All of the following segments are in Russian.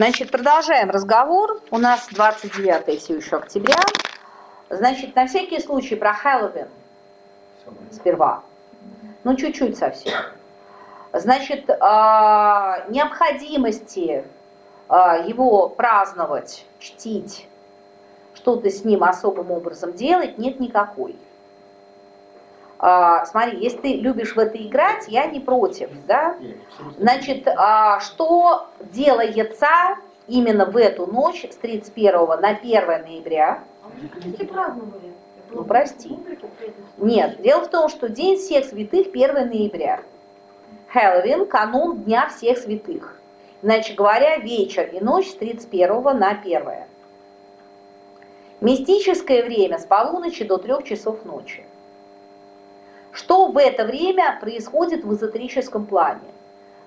Значит, продолжаем разговор. У нас 29 все еще октября. Значит, на всякий случай про Хэллоуин сперва. Ну, чуть-чуть совсем. Значит, а, необходимости а, его праздновать, чтить, что-то с ним особым образом делать нет никакой. А, смотри, если ты любишь в это играть, я не против, да? Значит, что делается именно в эту ночь с 31 на 1 ноября? Ну, прости. Нет, дело в том, что День всех святых 1 ноября. Хэллоуин – канун Дня всех святых. Иначе говоря, вечер и ночь с 31 на 1. Мистическое время с полуночи до 3 часов ночи. Что в это время происходит в эзотерическом плане?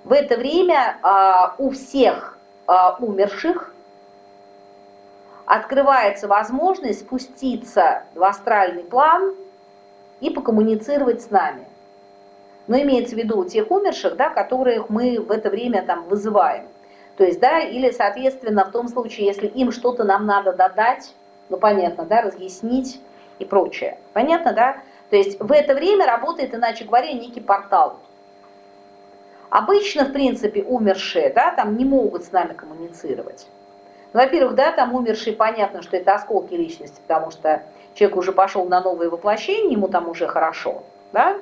В это время а, у всех а, умерших открывается возможность спуститься в астральный план и покоммуницировать с нами но имеется в виду тех умерших, да, которых мы в это время там вызываем. То есть, да, или, соответственно, в том случае, если им что-то нам надо додать, ну, понятно, да, разъяснить и прочее. Понятно, да? То есть в это время работает, иначе говоря, некий портал. Обычно, в принципе, умершие, да, там не могут с нами коммуницировать. Ну, во-первых, да, там умершие, понятно, что это осколки личности, потому что человек уже пошел на новое воплощение, ему там уже хорошо, да,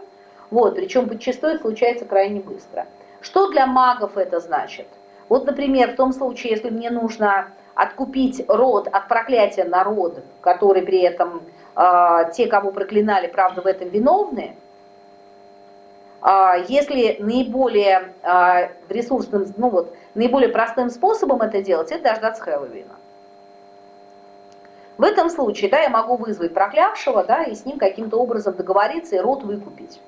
вот, причем подчастую случается крайне быстро. Что для магов это значит? Вот, например, в том случае, если мне нужно откупить род от проклятия народа, который при этом те, кого проклинали, правда, в этом виновны, э, если наиболее э, ресурсным, ну вот, наиболее простым способом это делать, это дождаться Хэллоуина. В этом случае, да, я могу вызвать проклявшего, да, и с ним каким-то образом договориться и род выкупить.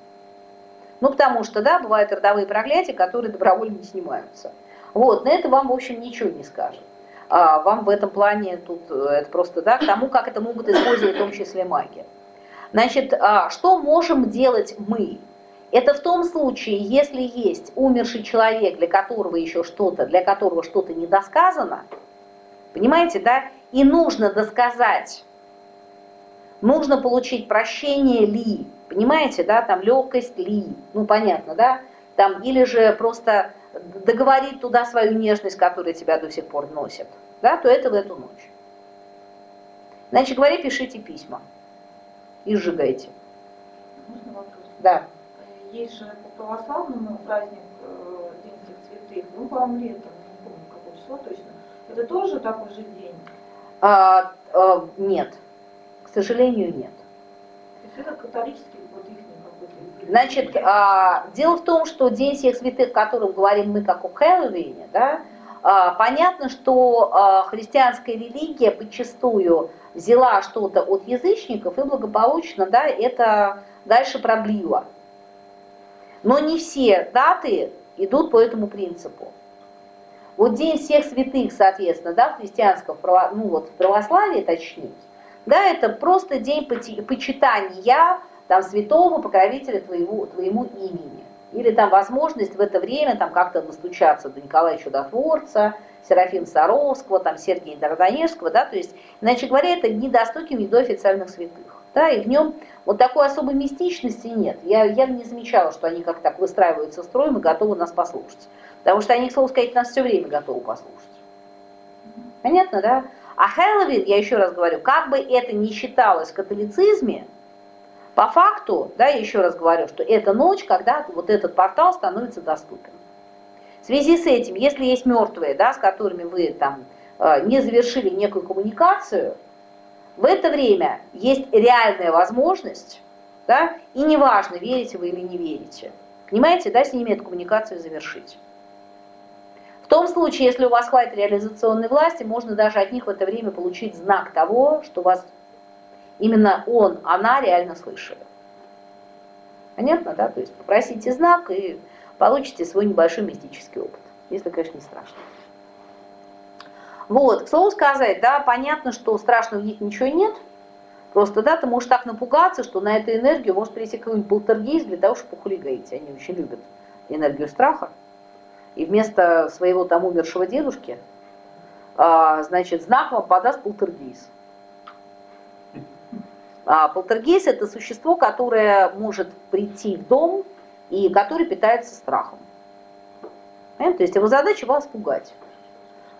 Ну, потому что, да, бывают родовые проклятия, которые добровольно не снимаются. Вот, на это вам, в общем, ничего не скажет. А вам в этом плане тут э, это просто, да, к тому, как это могут использовать в том числе маги. Значит, а, что можем делать мы? Это в том случае, если есть умерший человек, для которого еще что-то, для которого что-то недосказано, понимаете, да, и нужно досказать, нужно получить прощение ли, Понимаете, да, там легкость ли, ну понятно, да, там, или же просто договорить туда свою нежность, которая тебя до сих пор носит, да, то это в эту ночь. Иначе говоря, пишите письма и сжигайте. Можно вопрос? Да. Есть же по православному праздник э, День всех святых, ну, по-моему, летом, не помню, какое число точно. Это тоже такой же день? А, а, нет, к сожалению, нет. То есть это католический Значит, а, дело в том, что День всех святых, о котором говорим мы как о Хэллоуине, да, а, понятно, что а, христианская религия подчастую взяла что-то от язычников и благополучно да, это дальше продлила. Но не все даты идут по этому принципу. Вот День всех святых, соответственно, да, в христианском, ну вот в православии точнее, да, это просто день почитания там святого покровителя твоего, твоему имени. Или там возможность в это время там как-то достучаться до Николая Чудотворца, Серафима Саровского, там Сергея Дарданежского, да, то есть, иначе говоря, это не достуки до официальных святых. Да, и в нем вот такой особой мистичности нет. Я, я не замечала, что они как так выстраиваются строем и готовы нас послушать. Потому что они, к слову сказать, нас все время готовы послушать. Понятно, да? А Хэллоуин, я еще раз говорю, как бы это ни считалось в католицизме, по факту, да, я еще раз говорю, что это ночь, когда вот этот портал становится доступен. В связи с этим, если есть мертвые, да, с которыми вы там э, не завершили некую коммуникацию, в это время есть реальная возможность, да, и неважно, верите вы или не верите, понимаете, да, с ними эту коммуникацию завершить. В том случае, если у вас хватит реализационной власти, можно даже от них в это время получить знак того, что вас Именно он, она реально слышали. Понятно, да? То есть попросите знак и получите свой небольшой мистический опыт. Если, конечно, не страшно. Вот, к слову сказать, да, понятно, что страшного в них ничего нет. Просто, да, ты можешь так напугаться, что на эту энергию может прийти какой-нибудь полтергейст для того, чтобы похулигаить. Они очень любят энергию страха. И вместо своего там умершего дедушки а, значит, знак вам подаст полтергейс. А полтергейс – это существо, которое может прийти в дом и которое питается страхом. Понятно? То есть его задача вас пугать.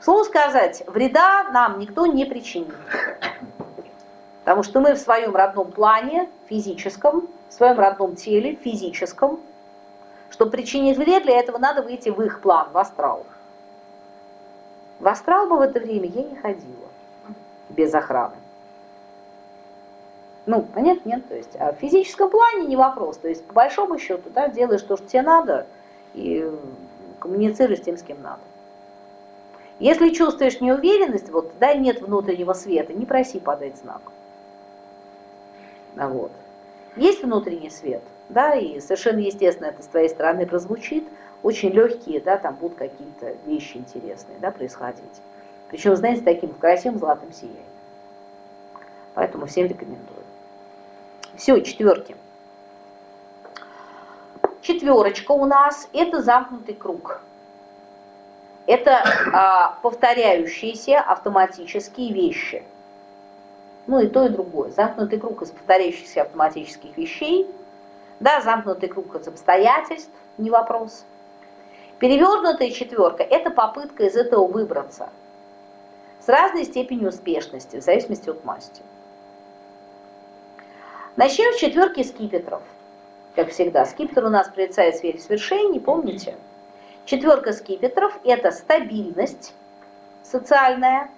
Слово сказать, вреда нам никто не причинит. Потому что мы в своем родном плане, физическом, в своем родном теле, физическом, чтобы причинить вред, для этого надо выйти в их план, в астрал. В астрал бы в это время я не ходила без охраны. Ну, понятно, нет, то есть, а в физическом плане не вопрос, то есть, по большому счету, да, делаешь то, что тебе надо, и коммуницируешь с тем, с кем надо. Если чувствуешь неуверенность, вот, да, нет внутреннего света, не проси подать знак. А вот. Есть внутренний свет, да, и совершенно естественно это с твоей стороны прозвучит, очень легкие, да, там будут какие-то вещи интересные, да, происходить. Причем, знаете, таким красивым золотым сиянием. Поэтому всем рекомендую. Все, четверки. Четверочка у нас – это замкнутый круг. Это а, повторяющиеся автоматические вещи. Ну и то, и другое. Замкнутый круг из повторяющихся автоматических вещей. Да, замкнутый круг из обстоятельств, не вопрос. Перевернутая четверка – это попытка из этого выбраться. С разной степенью успешности, в зависимости от масти. Начнем с четверки скипетров. Как всегда, скипетр у нас прорицает сфере свершений, помните? Четверка скипетров – это стабильность социальная.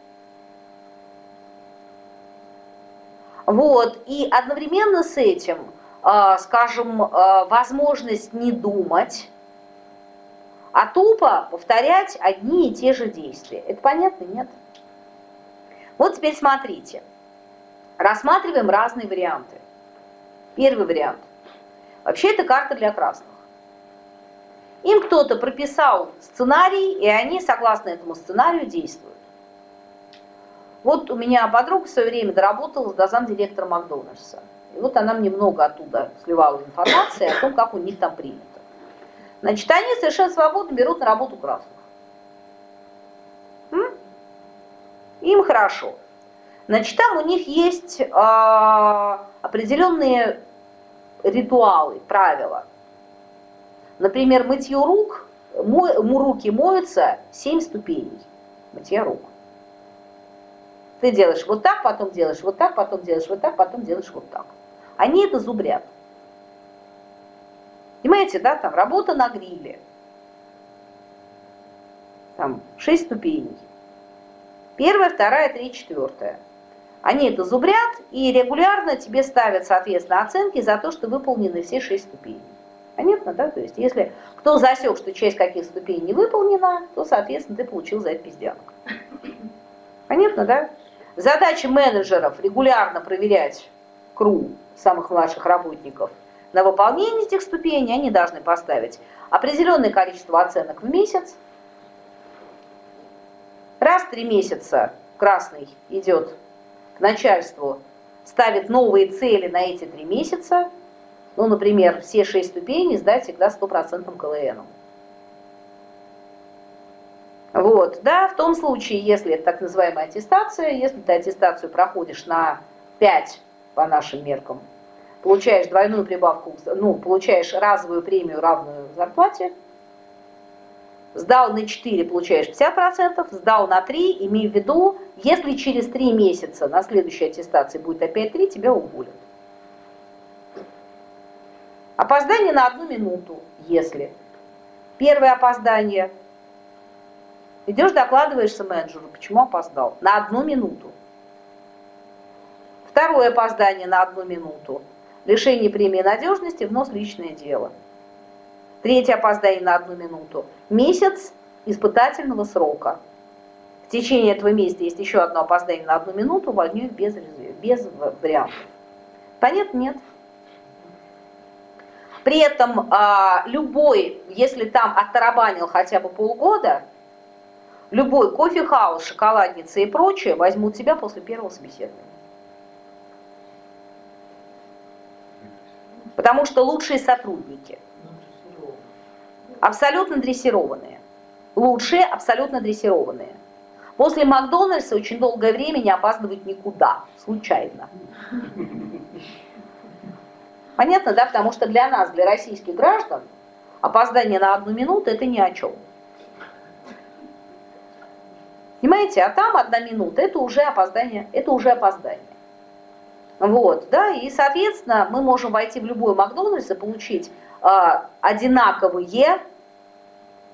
Вот, и одновременно с этим, а, скажем, а, возможность не думать, а тупо повторять одни и те же действия. Это понятно? Нет? Вот теперь смотрите. Рассматриваем разные варианты. Первый вариант. Вообще это карта для красных. Им кто-то прописал сценарий, и они, согласно этому сценарию, действуют. Вот у меня подруга в свое время доработала до замдиректора Макдональдса. И вот она мне много оттуда сливала информации о том, как у них там принято. Значит, они совершенно свободно берут на работу красных. Им хорошо. Значит, там у них есть э, определенные ритуалы, правила. Например, мытье рук, мо, руки моются 7 ступеней мытья рук. Ты делаешь вот так, потом делаешь вот так, потом делаешь вот так, потом делаешь вот так. Они это зубрят. Понимаете, да, там работа на гриле. Там 6 ступеней. Первая, вторая, третья, четвертая. Они это зубрят и регулярно тебе ставят, соответственно, оценки за то, что выполнены все шесть ступеней. Понятно, да? То есть, если кто засек, что часть каких ступеней не выполнена, то, соответственно, ты получил за это пиздянок. Понятно, да? Задача менеджеров регулярно проверять КРУ самых младших работников на выполнение этих ступеней. Они должны поставить определенное количество оценок в месяц. Раз в три месяца красный идет начальству ставит новые цели на эти три месяца, ну, например, все шесть ступеней сдать всегда стопроцентным КЛН. Вот, да, в том случае, если это так называемая аттестация, если ты аттестацию проходишь на 5 по нашим меркам, получаешь двойную прибавку, ну, получаешь разовую премию, равную зарплате, Сдал на 4, получаешь 50%, сдал на 3, имей в виду, если через 3 месяца на следующей аттестации будет опять 3, тебя уволят. Опоздание на одну минуту, если. Первое опоздание. Идешь, докладываешься менеджеру, почему опоздал. На одну минуту. Второе опоздание на одну минуту. Лишение премии надежности, внос личное дело. Третье опоздание на одну минуту. Месяц испытательного срока. В течение этого месяца есть еще одно опоздание на одну минуту, увольняют без, без вариантов. Понятно? Нет. При этом а, любой, если там оттарабанил хотя бы полгода, любой кофе-хаус, шоколадница и прочее возьмут тебя после первого собеседования. Потому что лучшие сотрудники – абсолютно дрессированные. Лучшие абсолютно дрессированные. После Макдональдса очень долгое время не опаздывать никуда, случайно. Понятно, да? Потому что для нас, для российских граждан, опоздание на одну минуту – это ни о чем. Понимаете, а там одна минута – это уже опоздание, это уже опоздание. Вот, да, и, соответственно, мы можем войти в любой Макдональдс и получить одинаковые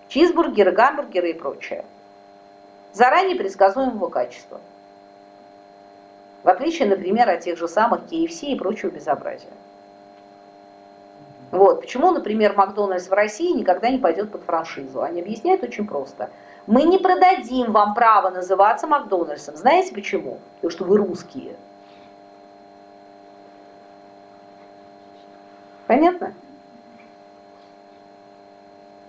чизбургеры, гамбургеры и прочее. Заранее предсказуемого качества. В отличие, например, от тех же самых KFC и прочего безобразия. Вот. Почему, например, Макдональдс в России никогда не пойдет под франшизу? Они объясняют очень просто. Мы не продадим вам право называться Макдональдсом. Знаете почему? Потому что вы русские. Понятно?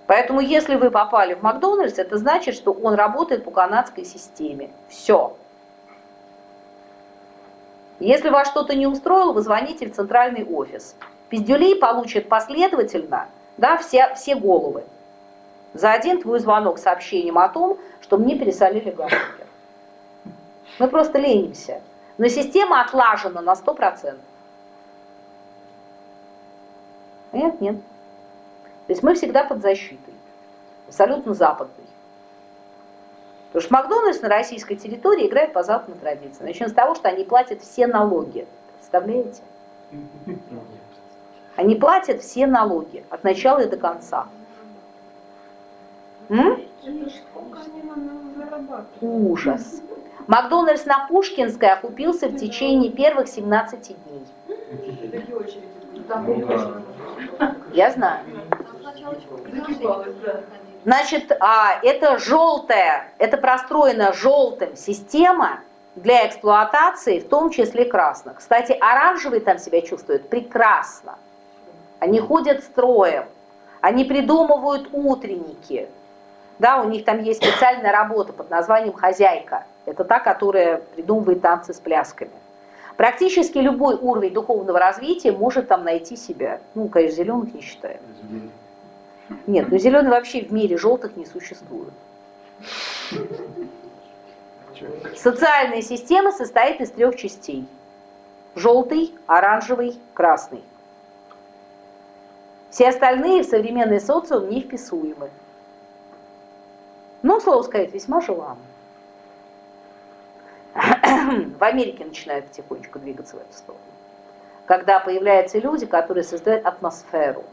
Поэтому если вы попали в Макдональдс, это значит, что он работает по канадской системе. Все. Если вас что-то не устроило, вы звоните в центральный офис. Пиздюлей получат последовательно да, все, все головы. За один твой звонок с сообщением о том, что мне пересолили гамбургер. Мы просто ленимся. Но система отлажена на 100%. Нет, нет. То есть мы всегда под защитой, абсолютно западной. Потому что Макдональдс на российской территории играет по западной традиции. Начнем с того, что они платят все налоги. Представляете? Они платят все налоги от начала и до конца. М? Ужас. Макдональдс на Пушкинской окупился в течение первых 17 дней. Я знаю. Значит, а, это желтая, это простроена желтым система для эксплуатации, в том числе красных. Кстати, оранжевые там себя чувствуют прекрасно. Они ходят строем, они придумывают утренники. Да, у них там есть специальная работа под названием «Хозяйка». Это та, которая придумывает танцы с плясками. Практически любой уровень духовного развития может там найти себя. Ну, конечно, зеленых не считаем. Нет, но зеленый вообще в мире желтых не существует. Социальная система состоит из трех частей. Желтый, оранжевый, красный. Все остальные в современный социум не вписуемы. Но, слово сказать, весьма желанны. в Америке начинают потихонечку двигаться в эту сторону. Когда появляются люди, которые создают атмосферу.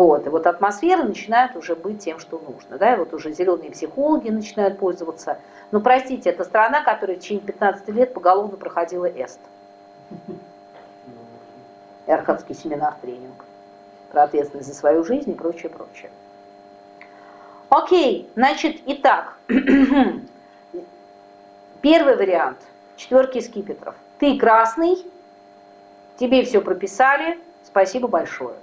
Вот, и вот атмосфера начинает уже быть тем, что нужно. Да? И вот уже зеленые психологи начинают пользоваться. Но простите, это страна, которая в течение 15 лет поголовно проходила ЭСТ. Архатский семинар тренинг про ответственность за свою жизнь и прочее, прочее. Окей, значит, итак, первый вариант, четверки скипетров. Ты красный, тебе все прописали, спасибо большое.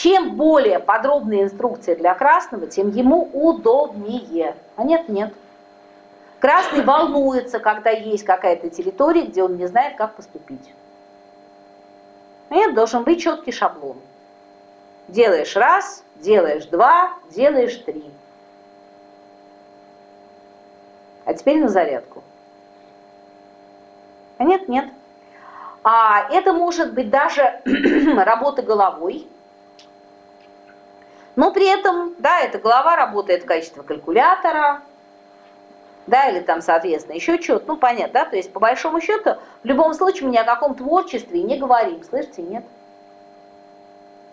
Чем более подробная инструкция для красного, тем ему удобнее. А нет, нет. Красный волнуется, когда есть какая-то территория, где он не знает, как поступить. Нет, должен быть четкий шаблон. Делаешь раз, делаешь два, делаешь три. А теперь на зарядку. А нет, нет. А это может быть даже работа головой. Но при этом, да, эта голова работает в качестве калькулятора, да, или там, соответственно, еще что-то, ну, понятно, да, то есть, по большому счету, в любом случае мы ни о каком творчестве не говорим, слышите, нет.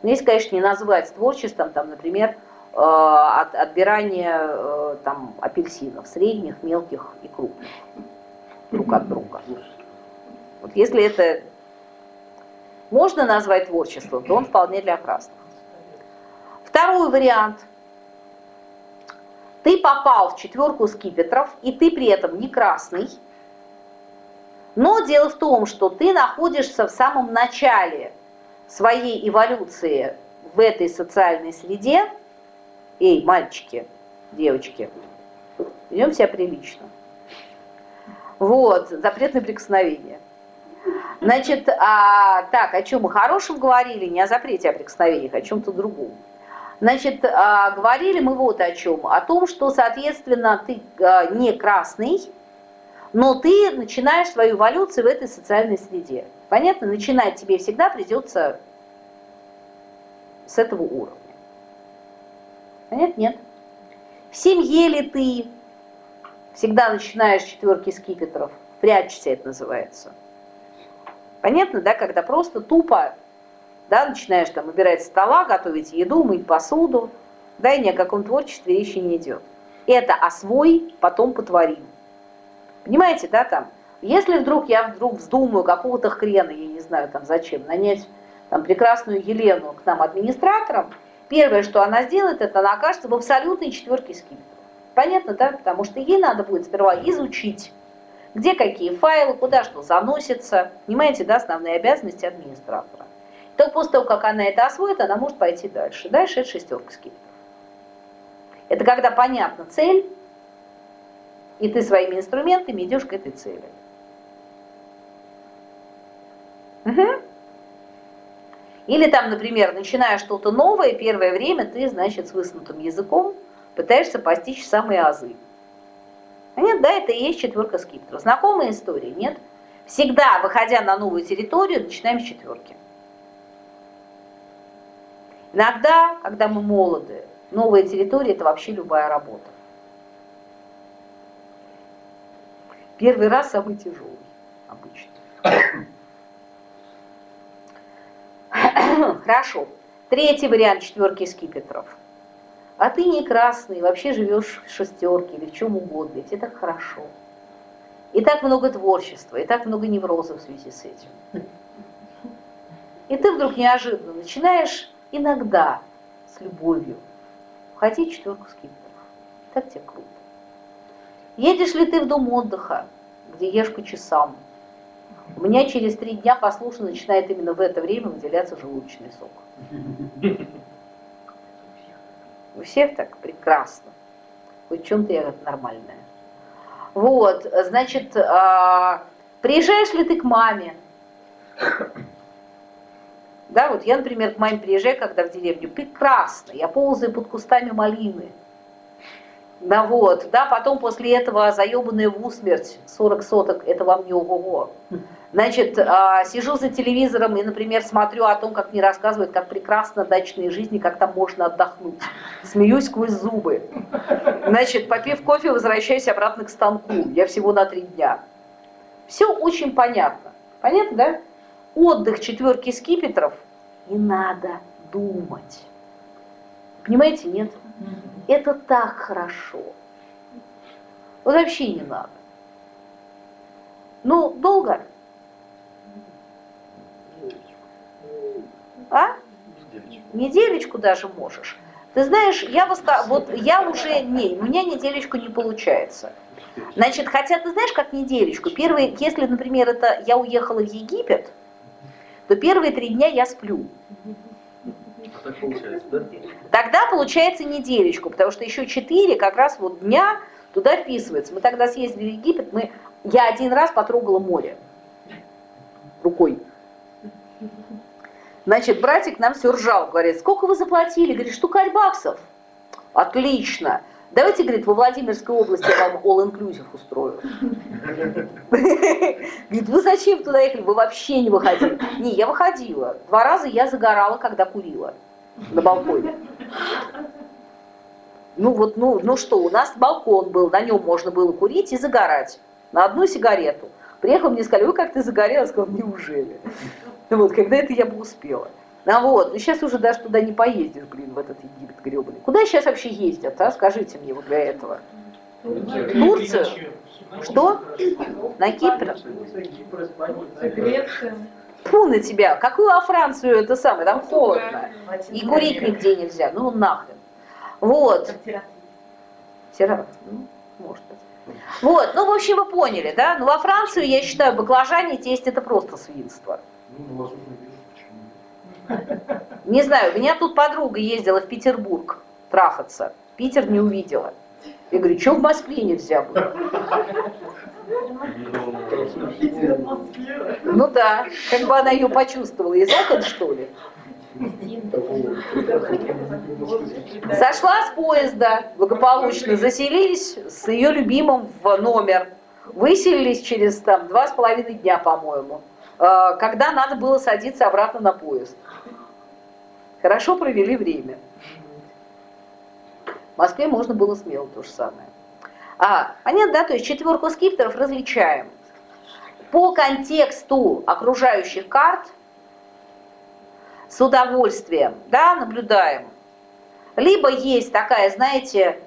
Ну, если, конечно, не назвать творчеством, там, например, э, от, отбирание э, там, апельсинов, средних, мелких и крупных друг от друга. Вот если это можно назвать творчеством, то он вполне для красных. Второй вариант. Ты попал в четверку скипетров, и ты при этом не красный. Но дело в том, что ты находишься в самом начале своей эволюции в этой социальной среде, эй, мальчики, девочки, ведем себя прилично. Вот, запретное прикосновение. Значит, а, так, о чем мы хорошем говорили, не о запрете, а о прикосновениях, о чем-то другом. Значит, а, говорили мы вот о чем. О том, что, соответственно, ты а, не красный, но ты начинаешь свою эволюцию в этой социальной среде. Понятно? Начинать тебе всегда придется с этого уровня. Понятно? Нет. В семье ли ты всегда начинаешь четверки скипетров? Прячься это называется. Понятно, да, когда просто тупо да, начинаешь там убирать стола, готовить еду, мыть посуду, да, и ни о каком творчестве речи не идет. Это освой, потом потворим. Понимаете, да, там, если вдруг я вдруг вздумаю какого-то хрена, я не знаю там зачем, нанять там прекрасную Елену к нам администратором, первое, что она сделает, это она окажется в абсолютной четверке скидки. Понятно, да? Потому что ей надо будет сперва изучить, где какие файлы, куда что заносится. Понимаете, да, основные обязанности администратора. Только после того, как она это освоит, она может пойти дальше. Дальше это шестерка скипетров. Это когда понятна цель, и ты своими инструментами идешь к этой цели. Угу. Или там, например, начиная что-то новое, первое время ты, значит, с высунутым языком пытаешься постичь самые азы. А нет, да, это и есть четверка скипетров. Знакомая история, нет? Всегда, выходя на новую территорию, начинаем с четверки. Иногда, когда мы молоды, новая территория – это вообще любая работа. Первый раз самый тяжелый обычно. Хорошо. Третий вариант четверки скипетров. А ты не красный, вообще живешь в шестерке или в чем угодно, ведь это хорошо. И так много творчества, и так много неврозов в связи с этим. И ты вдруг неожиданно начинаешь иногда с любовью входить в четверку скипетров. Так тебе круто. Едешь ли ты в дом отдыха, где ешь по часам? У меня через три дня послушно начинает именно в это время выделяться желудочный сок. У всех так прекрасно. Хоть чем-то я нормальная. Вот, значит, а, приезжаешь ли ты к маме? Да, вот я, например, к маме приезжаю, когда в деревню, прекрасно, я ползаю под кустами малины. Да вот, да, потом после этого заебанная в усмерть 40 соток, это вам не ого-го. Значит, а, сижу за телевизором и, например, смотрю о том, как мне рассказывают, как прекрасно дачные жизни, как там можно отдохнуть. Смеюсь сквозь зубы. Значит, попив кофе, возвращаюсь обратно к станку. Я всего на три дня. Все очень понятно. Понятно, да? Отдых четверки скипетров не надо думать. Понимаете, нет? Это так хорошо. Вот вообще не надо. Ну, долго? А? Неделечку даже можешь. Ты знаешь, я сказала, вот я уже, не, у меня неделечку не получается. Значит, хотя ты знаешь, как неделечку, первые, если, например, это я уехала в Египет, то первые три дня я сплю. А так получается, да? Тогда получается неделечку, потому что еще четыре как раз вот дня туда вписывается. Мы тогда съездили в Египет, мы, я один раз потрогала море рукой. Значит, братик нам все ржал, говорит, сколько вы заплатили? Говорит, штукарь баксов. Отлично. Давайте, говорит, во Владимирской области я вам all-inclusive устрою. Говорит, вы зачем туда ехали? Вы вообще не выходили. Не, я выходила. Два раза я загорала, когда курила на балконе. Ну вот, ну, ну что, у нас балкон был, на нем можно было курить и загорать. На одну сигарету. Приехал, мне сказали, вы как ты загорела? Я сказала, неужели? Вот, когда это я бы успела. А вот, ну сейчас уже даже туда не поездишь, блин, в этот Египет гребаный. Куда сейчас вообще ездят, а? Скажите мне вот для этого. Турция? Что? На Кипр? Фу на тебя, какую во Францию это самое, там холодно. И курить нигде нельзя, ну нахрен. Вот. Терапия, ну, может быть. Вот, ну, в общем, вы поняли, да? Ну, во Францию, я считаю, баклажане тесть это просто свинство. Ну, не знаю, у меня тут подруга ездила в Петербург трахаться. Питер не увидела. Я говорю, что в Москве нельзя было? Ну да, как бы она ее почувствовала из окон, что ли? Сошла с поезда, благополучно заселились с ее любимым в номер. Выселились через там два с половиной дня, по-моему, когда надо было садиться обратно на поезд. Хорошо провели время. В Москве можно было смело то же самое. А, понятно, да? То есть четверку скипетров различаем. По контексту окружающих карт с удовольствием, да, наблюдаем. Либо есть такая, знаете,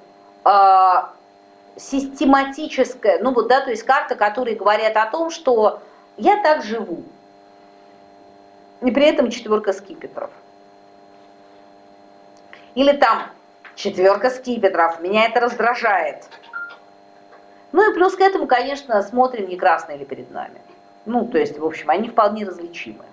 а, систематическая, ну вот, да, то есть карты, которые говорят о том, что я так живу. И при этом четверка скипетров. Или там четверка скипетров, меня это раздражает. Ну и плюс к этому, конечно, смотрим, не красные ли перед нами. Ну, то есть, в общем, они вполне различимы.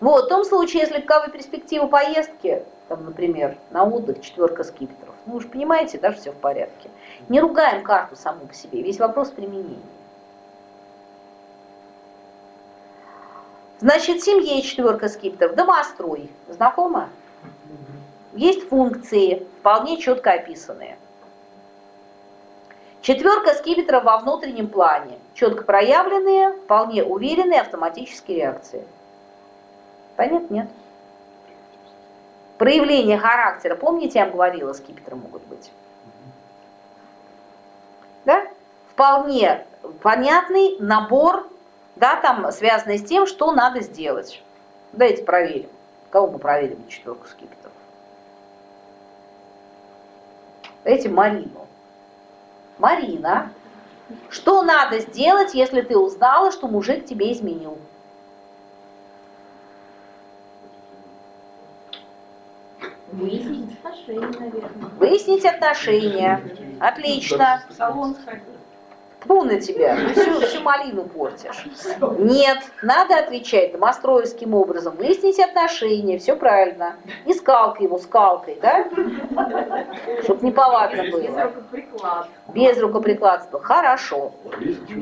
Вот, в том случае, если каковы перспективы поездки, там, например, на отдых, четверка скипетров, ну, же понимаете, да, что все в порядке. Не ругаем карту саму по себе, весь вопрос применения. Значит, в семье четверка скипетров, домострой, знакомо? Есть функции, вполне четко описанные. Четверка скипетров во внутреннем плане, четко проявленные, вполне уверенные автоматические реакции. Понятно? Нет. Проявление характера, помните, я вам говорила, скипетры могут быть. Да? Вполне понятный набор, да, там, связанный с тем, что надо сделать. Давайте проверим. Кого мы проверим четверку скипетров? Давайте Марину. Марина, что надо сделать, если ты узнала, что мужик тебе изменил? Выяснить отношения, наверное. Выяснить отношения. Отлично. В салон сходить. Тьфу на тебя, ты всю, всю малину портишь. Нет, надо отвечать домостроевским образом, выяснить отношения, все правильно. И скалкой его, скалкой, да? Чтоб неповадно Без было. рукоприкладства. Без рукоприкладства. Хорошо.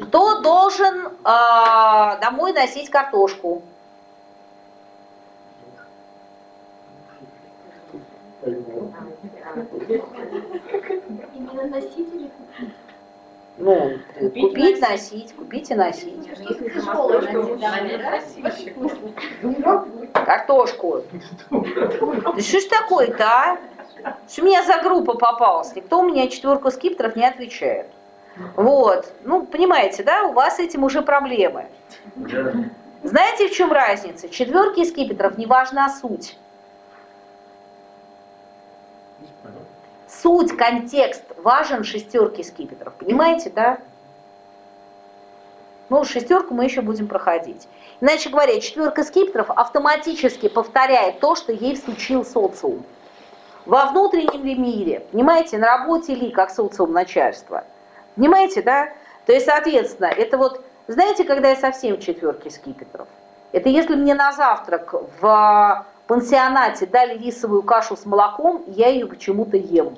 Кто должен а, домой носить картошку? Именно носители. Ну, Купить, купить, носить. носить, купить и носить. Картошку. Да что ж такое-то, а? Что у меня за группа попалась? Никто у меня четверку скипетров не отвечает. Вот. Ну, понимаете, да, у вас с этим уже проблемы. Знаете, в чем разница? Четверки скипетров не важна суть. Суть, контекст важен шестерки скипетров. Понимаете, да? Ну, шестерку мы еще будем проходить. Иначе говоря, четверка скипетров автоматически повторяет то, что ей всучил социум. Во внутреннем ли мире, понимаете, на работе ли, как социум начальства. Понимаете, да? То есть, соответственно, это вот, знаете, когда я совсем в четверке скипетров? Это если мне на завтрак в пансионате дали рисовую кашу с молоком, я ее почему-то ем.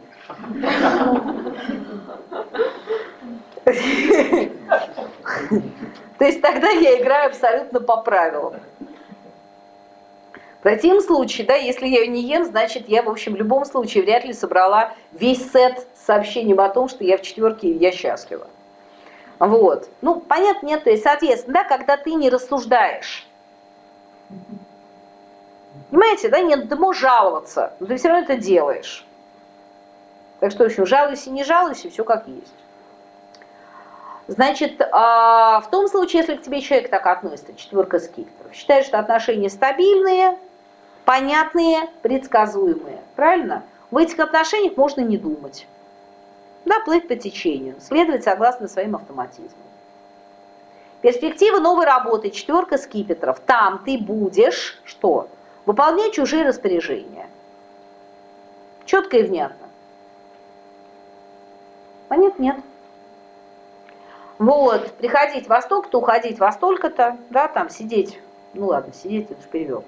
То есть тогда я играю абсолютно по правилам. В противном случае, да, если я ее не ем, значит, я, в общем, в любом случае вряд ли собрала весь сет с сообщением о том, что я в четверке и я счастлива. Вот. Ну, понятно, нет, то есть, соответственно, да, когда ты не рассуждаешь, понимаете, да, нет, ты можешь жаловаться, но ты все равно это делаешь. Так что, в общем, жалуйся, не жалуйся, все как есть. Значит, а, в том случае, если к тебе человек так относится, четверка скипетров, считает, что отношения стабильные, понятные, предсказуемые. Правильно? В этих отношениях можно не думать. Да, плыть по течению, следовать согласно своим автоматизмам. Перспектива новой работы, четверка скипетров. Там ты будешь, что? Выполнять чужие распоряжения. Четко и внятно. Понятно? Нет. Вот, приходить во столько-то, уходить во столько-то, да, там сидеть, ну ладно, сидеть это же перевернутое.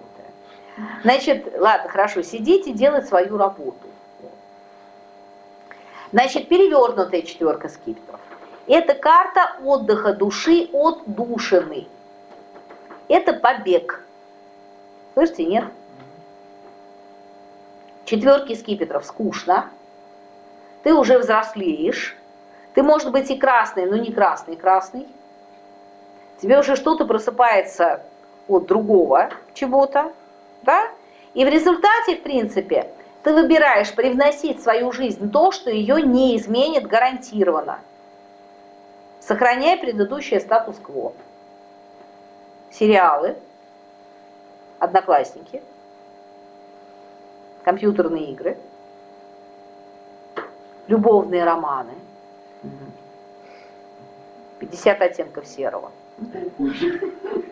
Значит, ладно, хорошо, сидеть и делать свою работу. Значит, перевернутая четверка скипетров. Это карта отдыха души от душины. Это побег. Слышите, нет? Четверки скипетров скучно. Ты уже взрослеешь. Ты, может быть, и красный, но не красный-красный. Тебе уже что-то просыпается от другого чего-то, да? И в результате, в принципе, ты выбираешь привносить в свою жизнь то, что ее не изменит гарантированно, сохраняя предыдущее статус-кво. Сериалы, одноклассники, компьютерные игры, любовные романы, 50 оттенков серого.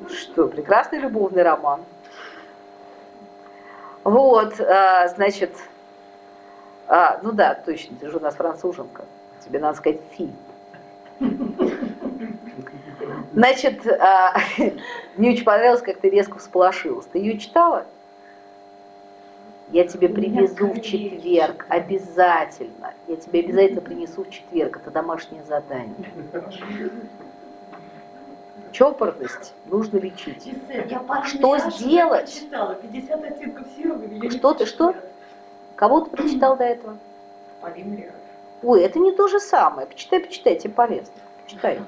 Что, прекрасный любовный роман. Вот, а, значит, а, ну да, точно, ты же у нас француженка. Тебе надо сказать фи. Значит, а, мне очень понравилось, как ты резко всполошилась. Ты ее читала? Я тебе привезу в четверг, обязательно. Я тебе обязательно принесу в четверг, это домашнее задание. Чопорность нужно лечить. Что сделать? Читала 50 оттенков серого. Что ты, что? Кого ты прочитал до этого? Ой, это не то же самое. Почитай, почитай, тебе полезно. Читай.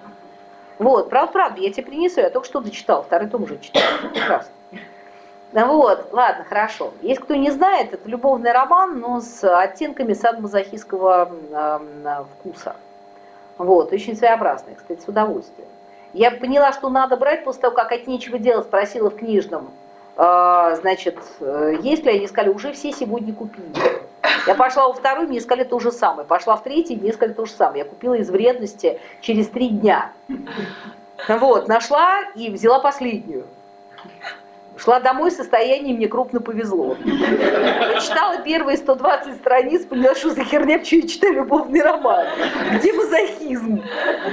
Вот, правда, правда, я тебе принесу, я только что дочитал, второй том уже читал. Прекрасно. Вот, ладно, хорошо. Есть кто не знает, это любовный роман, но с оттенками садмазохистского э, вкуса. Вот, очень своеобразный, кстати, с удовольствием. Я поняла, что надо брать после того, как от нечего делать, спросила в книжном, э, значит, э, есть ли, они сказали, уже все сегодня купили. Я пошла во вторую, мне сказали то же самое. Пошла в третий, мне сказали то же самое. Я купила из вредности через три дня. Вот, нашла и взяла последнюю. Шла домой в состоянии, мне крупно повезло. Читала первые 120 страниц, поняла, что за херня, почему я читаю любовный роман. Где мазохизм?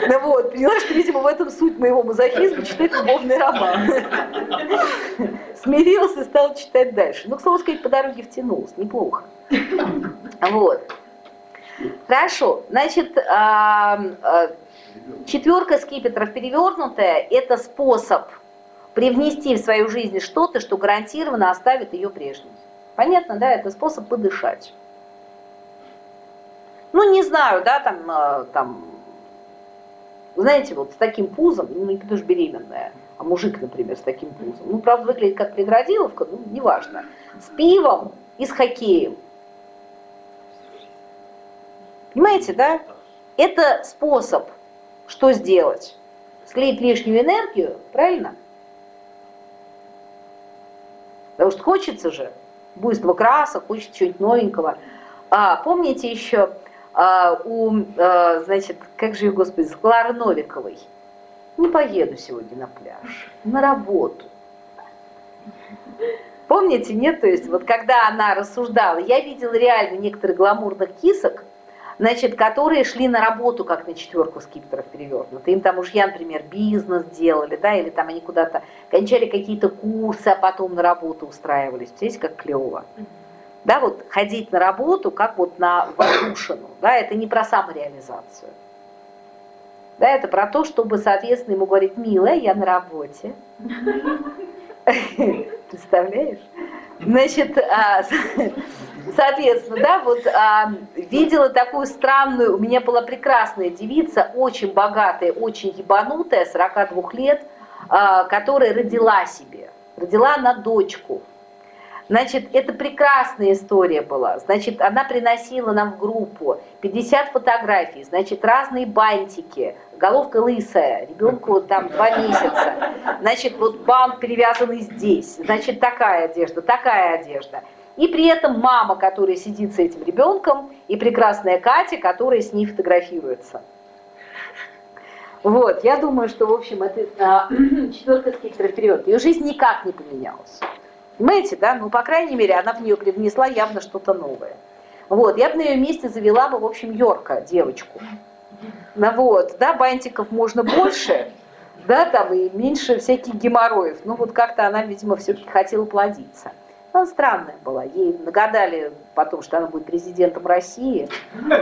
Ну вот, поняла, что, видимо, в этом суть моего мазохизма, читать любовный роман. Смирилась и стала читать дальше. Ну, к слову сказать, по дороге втянулась, неплохо. Вот. Хорошо, значит, а, а, четверка скипетров перевернутая – это способ – привнести в свою жизнь что-то, что гарантированно оставит ее прежней. Понятно, да? Это способ подышать. Ну, не знаю, да, там, э, там, знаете, вот с таким пузом, ну, не потому что беременная, а мужик, например, с таким пузом. Ну, правда, выглядит как преградиловка, ну, неважно. С пивом и с хоккеем. Понимаете, да? Это способ, что сделать? Склеить лишнюю энергию, правильно? Потому что хочется же буйства красок, хочется чего-нибудь новенького. А, помните еще а, у, а, значит, как же ее, господи, Клары Новиковой. Не поеду сегодня на пляж, на работу. Помните, нет? То есть вот когда она рассуждала, я видела реально некоторых гламурных кисок, значит, которые шли на работу, как на четверку скипетров перевернуты. Им там уж я, например, бизнес делали, да, или там они куда-то кончали какие-то курсы, а потом на работу устраивались. Представляете, как клево. Да, вот ходить на работу, как вот на воздушину, да, это не про самореализацию. Да, это про то, чтобы, соответственно, ему говорить, милая, я на работе. Представляешь? Значит, а, соответственно, да, вот а, видела такую странную, у меня была прекрасная девица, очень богатая, очень ебанутая, 42 лет, а, которая родила себе, родила на дочку. Значит, это прекрасная история была. Значит, она приносила нам в группу 50 фотографий, значит, разные бантики, головка лысая, ребенку там два месяца. Значит, вот бант перевязанный здесь, значит, такая одежда, такая одежда. И при этом мама, которая сидит с этим ребенком, и прекрасная Катя, которая с ней фотографируется. Вот, я думаю, что, в общем, это а, четверка скипетров вперед. Ее жизнь никак не поменялась. Понимаете, да? Ну, по крайней мере, она в нее привнесла явно что-то новое. Вот, я бы на ее месте завела бы, в общем, Йорка, девочку. Ну вот, да, бантиков можно больше, да, там и меньше всяких геморроев. Ну вот как-то она, видимо, все-таки хотела плодиться. Она странная была. Ей нагадали потом, что она будет президентом России.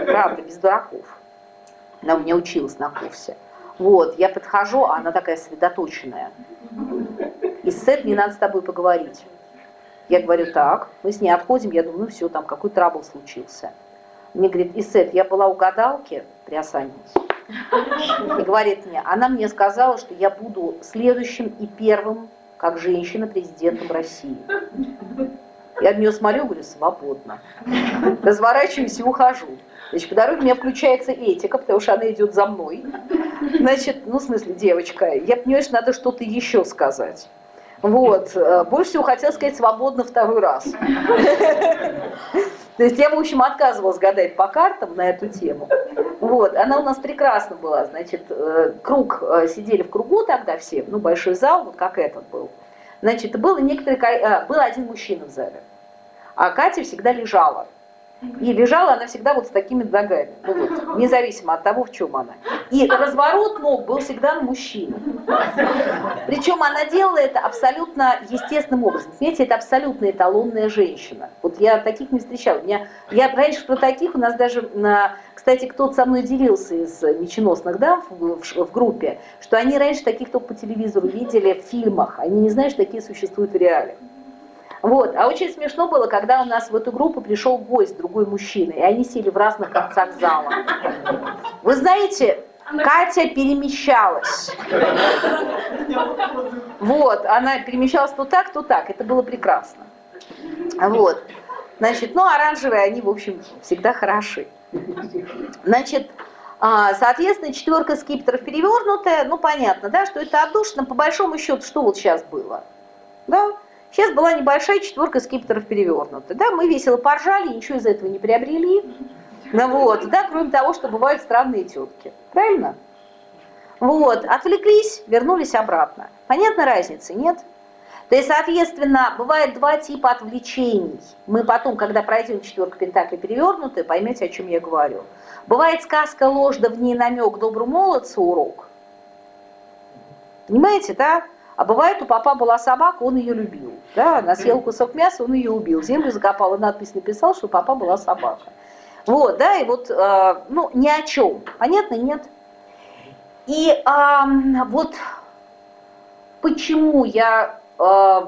Правда, без дураков. Она у меня училась на курсе. Вот, я подхожу, а она такая сосредоточенная. И Сет, мне надо с тобой поговорить. Я говорю, так, мы с ней отходим, я думаю, ну все, там какой трабл случился. Мне говорит, Исет, я была у гадалки, приосанилась. И говорит мне, она мне сказала, что я буду следующим и первым, как женщина, президентом России. Я на нее смотрю, говорю, свободно. Разворачиваюсь и ухожу. Значит, по дороге у меня включается этика, потому что она идет за мной. Значит, ну, в смысле, девочка, я понимаю, что надо что-то еще сказать. Вот. Э, больше всего хотела сказать свободно второй раз. То есть я, в общем, отказывалась гадать по картам на эту тему. Вот. Она у нас прекрасно была. Значит, э, круг, э, сидели в кругу тогда все, ну, большой зал, вот как этот был. Значит, было некоторые, был один мужчина в зале, а Катя всегда лежала. И лежала она всегда вот с такими ногами, ну вот, независимо от того, в чем она. И разворот ног был всегда на мужчину. Причем она делала это абсолютно естественным образом. Знаете, это абсолютно эталонная женщина. Вот я таких не встречала. Меня, я раньше про таких у нас даже, кстати, кто-то со мной делился из меченосных дам в, в, в группе, что они раньше таких только по телевизору видели в фильмах. Они не знают, что такие существуют в реале. Вот. А очень смешно было, когда у нас в эту группу пришел гость, другой мужчина, и они сели в разных концах зала. Вы знаете, Катя перемещалась. Вот, она перемещалась то так, то так. Это было прекрасно. Вот. Значит, ну, оранжевые, они, в общем, всегда хороши. Значит, а, соответственно, четверка скипетров перевернутая, ну, понятно, да, что это отдушно, по большому счету, что вот сейчас было? Да? Сейчас была небольшая четверка скипетров перевернута. Да, мы весело поржали, ничего из этого не приобрели. Ну вот, да, кроме того, что бывают странные тетки. Правильно? Вот, отвлеклись, вернулись обратно. Понятна разница, нет? То есть, соответственно, бывает два типа отвлечений. Мы потом, когда пройдем четверку пентаклей перевернутые, поймете, о чем я говорю. Бывает сказка ложь, да в ней намек добру молодцу урок. Понимаете, да? А бывает, у папа была собака, он ее любил. Да, она съел кусок мяса, он ее убил. Землю закопал и надпись написал, что папа была собака. Вот, да, и вот, э, ну, ни о чем. Понятно? Нет. И э, вот почему я, э,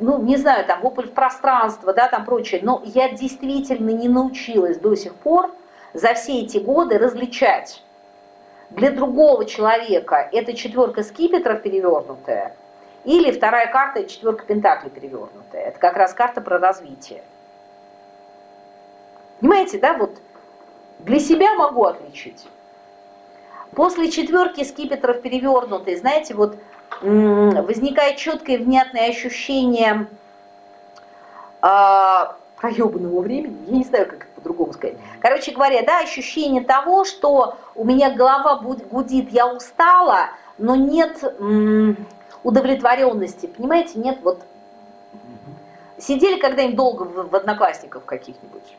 ну, не знаю, там, вопль в пространство, да, там прочее, но я действительно не научилась до сих пор за все эти годы различать для другого человека это четверка скипетров перевернутая, или вторая карта четверка пентаклей перевернутая. Это как раз карта про развитие. Понимаете, да, вот для себя могу отличить. После четверки скипетров перевернутой, знаете, вот возникает четкое внятное ощущение а, проебанного времени, я не знаю, как это по-другому сказать. Короче говоря, да, ощущение того, что у меня голова гудит, я устала, но нет удовлетворенности, понимаете, нет вот... Сидели когда-нибудь долго в, в одноклассников каких-нибудь?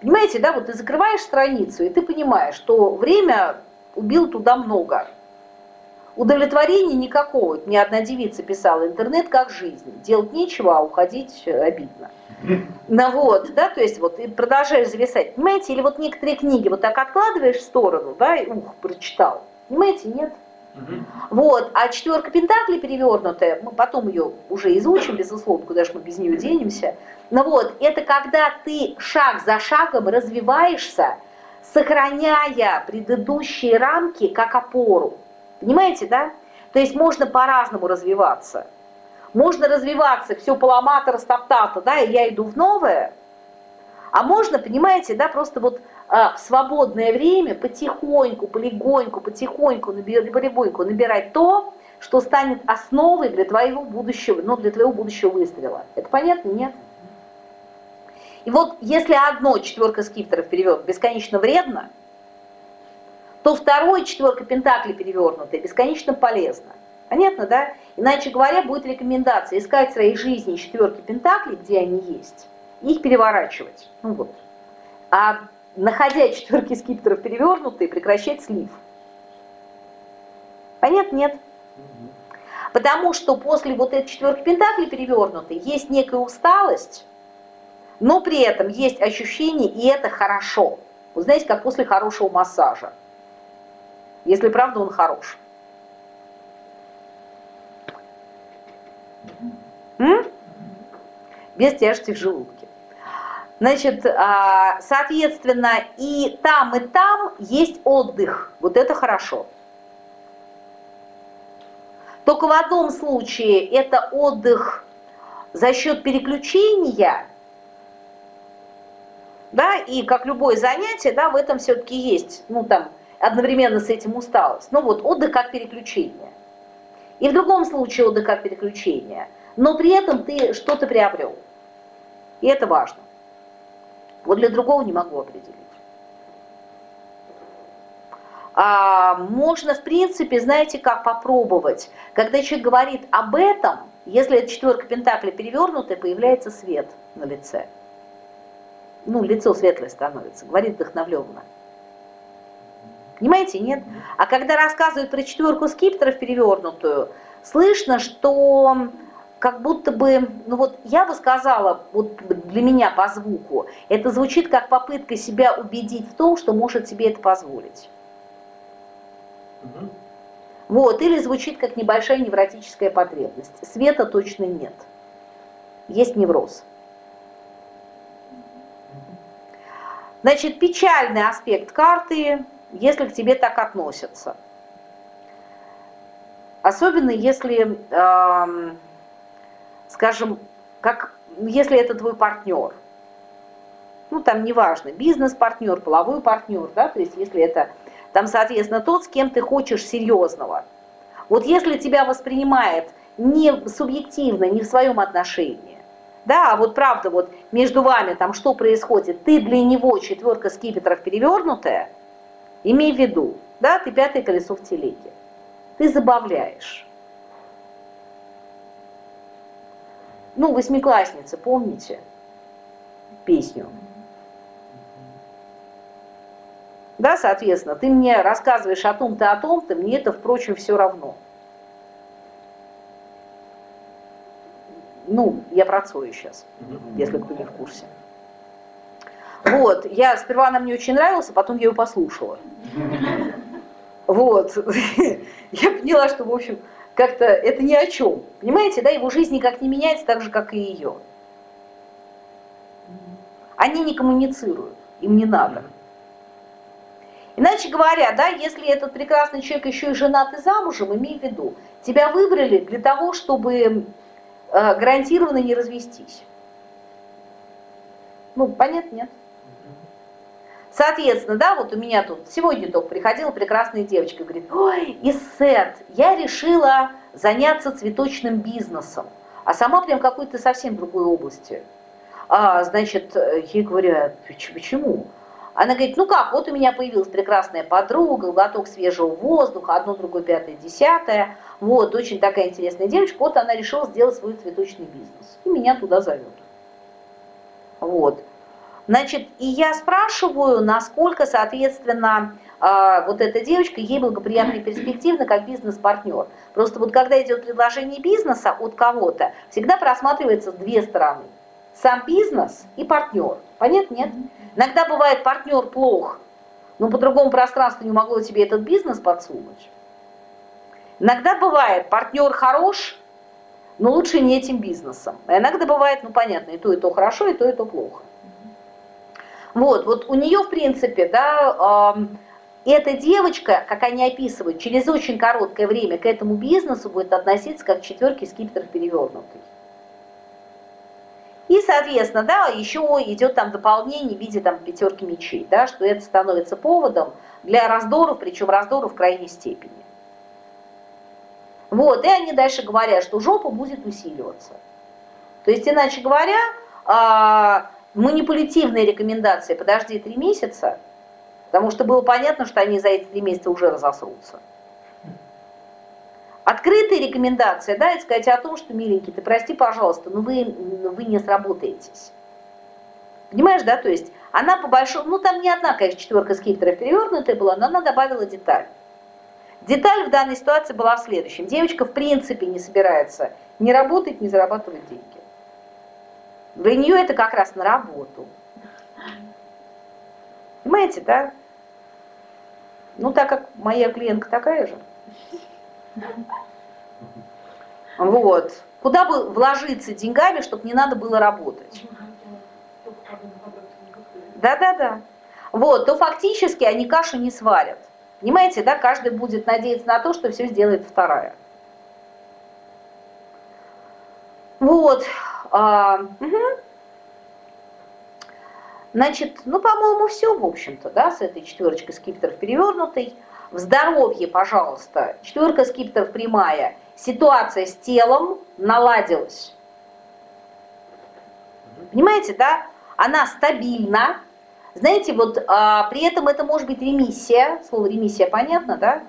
Понимаете, да, вот ты закрываешь страницу, и ты понимаешь, что время убил туда много. Удовлетворения никакого. Мне одна девица писала, интернет как жизнь. Делать нечего, а уходить обидно. Ну вот, да, то есть вот и продолжаешь зависать, понимаете, или вот некоторые книги вот так откладываешь в сторону, да, и ух, прочитал, понимаете, нет? Вот, а четверка пентаклей перевернутая, мы потом ее уже изучим, безусловно, куда же мы без нее денемся. Ну вот, это когда ты шаг за шагом развиваешься, сохраняя предыдущие рамки как опору. Понимаете, да? То есть можно по-разному развиваться. Можно развиваться, все поломато, растоптато, да, и я иду в новое. А можно, понимаете, да, просто вот в свободное время потихоньку, полегоньку, потихоньку, полегоньку набирать то, что станет основой для твоего будущего, ну, для твоего будущего выстрела. Это понятно? Нет? И вот если одно четверка скипетров перевернуто бесконечно вредно, то второе четверка пентаклей перевернутое бесконечно полезно. Понятно, да? Иначе говоря, будет рекомендация искать в своей жизни четверки пентаклей, где они есть, и их переворачивать. Ну вот. А находя четверки скипетров перевернутые, прекращать слив. Понятно? Нет. Потому что после вот этой четверки пентаклей перевернутой есть некая усталость, но при этом есть ощущение, и это хорошо. Вы знаете, как после хорошего массажа. Если правда он хорош. М? Без тяжести в желудке. Значит, а, соответственно, и там, и там есть отдых. Вот это хорошо. Только в одном случае это отдых за счет переключения, да, и как любое занятие, да, в этом все-таки есть, ну там, одновременно с этим усталость. Ну вот, отдых как переключение. И в другом случае отдых как переключение. Но при этом ты что-то приобрел. И это важно. Вот для другого не могу определить. А, можно, в принципе, знаете, как попробовать. Когда человек говорит об этом, если это четверка пентаклей перевернутая, появляется свет на лице. Ну, лицо светлое становится, говорит вдохновленно. Понимаете, нет? А когда рассказывают про четверку скипетров перевернутую, слышно, что как будто бы, ну вот я бы сказала, вот для меня по звуку, это звучит как попытка себя убедить в том, что может себе это позволить. Угу. Вот, или звучит как небольшая невротическая потребность. Света точно нет. Есть невроз. Значит, печальный аспект карты, если к тебе так относятся. Особенно если... Э, скажем, как если это твой партнер, ну там неважно, бизнес-партнер, половой партнер, да, то есть если это там, соответственно, тот, с кем ты хочешь серьезного. Вот если тебя воспринимает не субъективно, не в своем отношении, да, а вот правда, вот между вами там что происходит, ты для него четверка скипетров перевернутая, имей в виду, да, ты пятое колесо в телеге, ты забавляешь. Ну, восьмиклассницы, помните песню? Да, соответственно, ты мне рассказываешь о том-то, о том-то, мне это, впрочем, все равно. Ну, я про Цою сейчас, если кто не в курсе. Вот, я сперва она мне очень нравилась, а потом я ее послушала. Вот, я поняла, что, в общем, как-то это ни о чем. Понимаете, да, его жизнь никак не меняется так же, как и ее. Они не коммуницируют, им не надо. Иначе говоря, да, если этот прекрасный человек еще и женат и замужем, имей в виду, тебя выбрали для того, чтобы э, гарантированно не развестись. Ну, понятно, нет? Соответственно, да, вот у меня тут сегодня только приходила прекрасная девочка, говорит, ой, Иссет, я решила заняться цветочным бизнесом, а сама прям какой-то совсем другой области. А, значит, ей говорят, почему? Она говорит, ну как, вот у меня появилась прекрасная подруга, глоток свежего воздуха, одно, другое, пятое, десятое. Вот, очень такая интересная девочка, вот она решила сделать свой цветочный бизнес. И меня туда зовет. Вот. Значит, и я спрашиваю, насколько, соответственно, а, вот эта девочка, ей благоприятно и перспективно как бизнес-партнер. Просто вот когда идет предложение бизнеса от кого-то, всегда просматривается две стороны. Сам бизнес и партнер. Понятно? Нет? Иногда бывает партнер плох, но по другому пространству не могло тебе этот бизнес подсунуть. Иногда бывает партнер хорош, но лучше не этим бизнесом. А иногда бывает, ну понятно, и то, и то хорошо, и то, и то плохо. Вот, вот у нее, в принципе, да, э, эта девочка, как они описывают, через очень короткое время к этому бизнесу будет относиться как четверки скипетров перевернутый. И, соответственно, да, еще идет там дополнение в виде там пятерки мечей, да, что это становится поводом для раздоров, причем раздоров в крайней степени. Вот, и они дальше говорят, что жопа будет усиливаться. То есть, иначе говоря, а, манипулятивные рекомендации «подожди три месяца», потому что было понятно, что они за эти три месяца уже разосрутся. Открытые рекомендации, да, это сказать о том, что, миленький, ты прости, пожалуйста, но вы, вы не сработаетесь. Понимаешь, да, то есть она по большому, ну там не одна, конечно, четверка скипетров перевернутая была, но она добавила деталь. Деталь в данной ситуации была в следующем. Девочка в принципе не собирается ни работать, ни зарабатывать деньги. Для нее это как раз на работу. Понимаете, да? Ну, так как моя клиентка такая же. Вот. Куда бы вложиться деньгами, чтобы не надо было работать. Да-да-да. Вот, то фактически они кашу не сварят. Понимаете, да, каждый будет надеяться на то, что все сделает вторая. Вот. А, угу. Значит, ну, по-моему, все, в общем-то, да, с этой четверочкой скипетров перевернутой. В здоровье, пожалуйста, четверка скипетров прямая. Ситуация с телом наладилась. Понимаете, да? Она стабильна. Знаете, вот а, при этом это может быть ремиссия. Слово ремиссия понятно, да?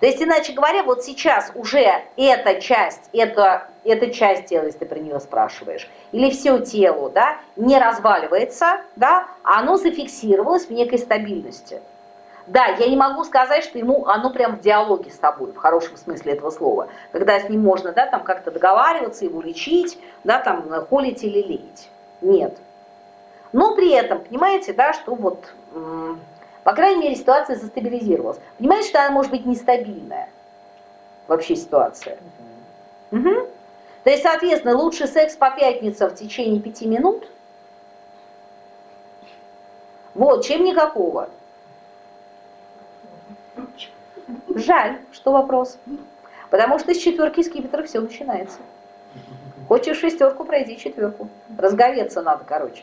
То есть, иначе говоря, вот сейчас уже эта часть, эта, эта часть тела, если ты про нее спрашиваешь, или все тело, да, не разваливается, да, а оно зафиксировалось в некой стабильности. Да, я не могу сказать, что ему оно прям в диалоге с тобой, в хорошем смысле этого слова, когда с ним можно, да, там как-то договариваться, его лечить, да, там холить или леять. Нет. Но при этом, понимаете, да, что вот по крайней мере, ситуация застабилизировалась. Понимаете, что она может быть нестабильная? Вообще ситуация. Угу. То есть, соответственно, лучше секс по пятницам в течение пяти минут, вот, чем никакого. Жаль, что вопрос. Потому что с четверки скипетра все начинается. Хочешь шестерку, пройди четверку. Разговеться надо, короче.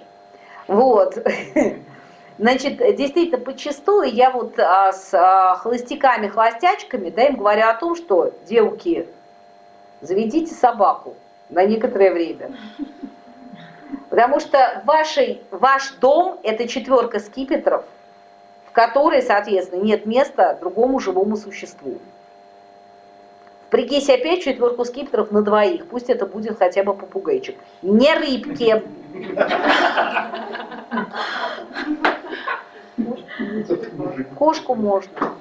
Вот. Значит, действительно, подчастую я вот а, с а, холостяками, холостячками, да, им говорю о том, что, девушки, заведите собаку на некоторое время. Потому что вашей, ваш дом – это четверка скипетров, в которой, соответственно, нет места другому живому существу. Впрягись опять четверку скипетров на двоих, пусть это будет хотя бы попугайчик. Не рыбки. Кошку можно.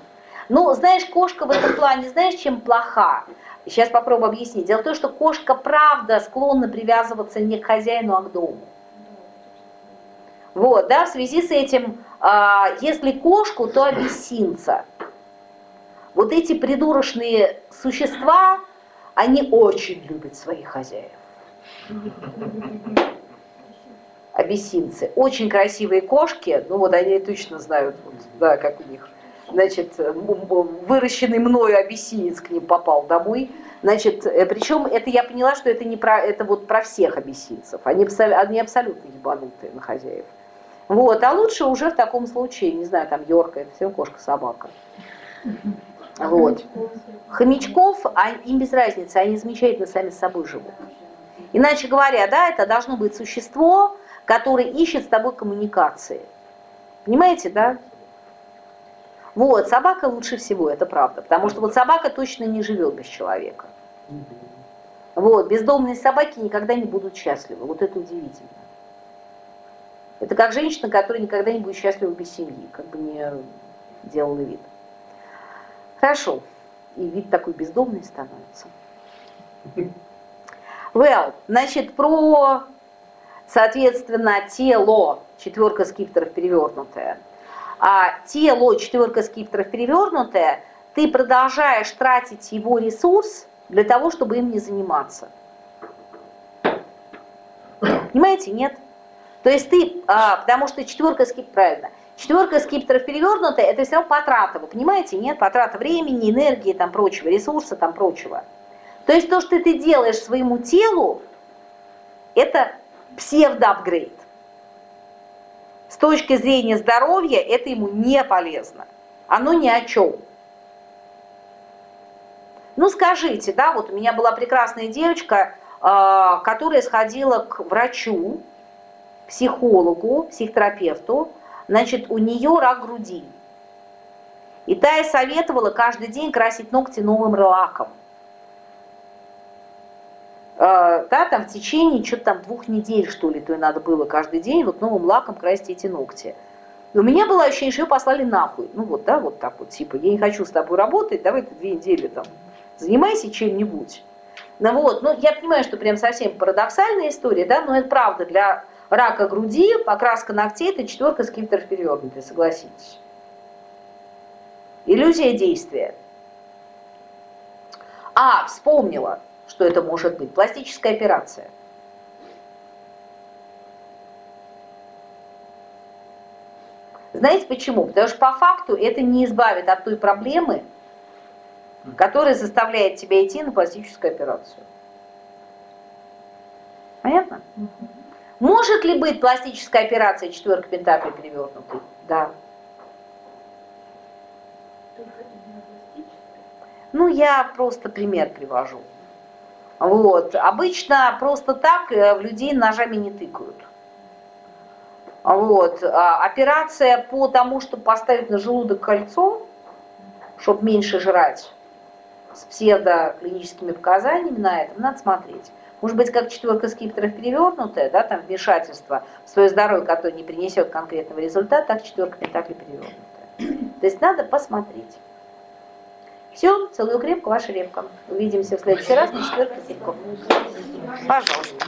Ну, знаешь, кошка в этом плане, знаешь, чем плоха? Сейчас попробую объяснить. Дело в том, что кошка, правда, склонна привязываться не к хозяину, а к дому. Вот, да, в связи с этим, а, если кошку, то абиссинца. Вот эти придурочные существа, они очень любят своих хозяев абиссинцы. Очень красивые кошки, ну вот они точно знают, вот, да, как у них. Значит, выращенный мною абиссинец к ним попал домой. Значит, э, причем это я поняла, что это не про, это вот про всех абиссинцев. Они, они абсолютно ебанутые на хозяев. Вот, а лучше уже в таком случае, не знаю, там Йорка, это все кошка-собака. Вот. Хомячков, а им без разницы, они замечательно сами с собой живут. Иначе говоря, да, это должно быть существо, который ищет с тобой коммуникации. Понимаете, да? Вот, собака лучше всего, это правда. Потому что вот собака точно не живет без человека. Вот, бездомные собаки никогда не будут счастливы. Вот это удивительно. Это как женщина, которая никогда не будет счастлива без семьи, как бы не делала вид. Хорошо. И вид такой бездомный становится. Well, значит, про Соответственно, тело, четверка скипетров перевернутая, а тело, четверка скипетров перевернутая, ты продолжаешь тратить его ресурс для того, чтобы им не заниматься. Понимаете, нет? То есть ты, а, потому что четверка скипетров, правильно, четверка скипетров перевернутая, это все равно потрата, вы понимаете, нет? Потрата времени, энергии, там прочего, ресурса, там прочего. То есть то, что ты делаешь своему телу, это псевдоапгрейд. С точки зрения здоровья это ему не полезно. Оно ни о чем. Ну скажите, да, вот у меня была прекрасная девочка, а, которая сходила к врачу, психологу, психотерапевту, значит, у нее рак груди. И та и советовала каждый день красить ногти новым лаком. А, да, там в течение что-то там двух недель, что ли, то и надо было каждый день вот новым лаком красить эти ногти. И у меня было ощущение, что ее послали нахуй. Ну вот, да, вот так вот, типа, я не хочу с тобой работать, давай ты две недели там занимайся чем-нибудь. Ну вот, ну я понимаю, что прям совсем парадоксальная история, да, но это правда, для рака груди покраска ногтей это четверка скипетров перевернутая, согласитесь. Иллюзия действия. А, вспомнила. Что это может быть. Пластическая операция. Знаете почему? Потому что по факту это не избавит от той проблемы, которая заставляет тебя идти на пластическую операцию. Понятно? Может ли быть пластическая операция четверка пентаклей перевернутой? Да. Ну, я просто пример привожу. Вот. Обычно просто так э, в людей ножами не тыкают. Вот. А операция по тому, чтобы поставить на желудок кольцо, чтобы меньше жрать, с псевдоклиническими показаниями на этом, надо смотреть. Может быть, как четверка скипетров перевернутая, да, там вмешательство в свое здоровье, которое не принесет конкретного результата, так четверка пентаклей перевернутая. То есть надо посмотреть. Все, целую крепко, ваша репка. Увидимся в следующий раз на четверг. Пожалуйста.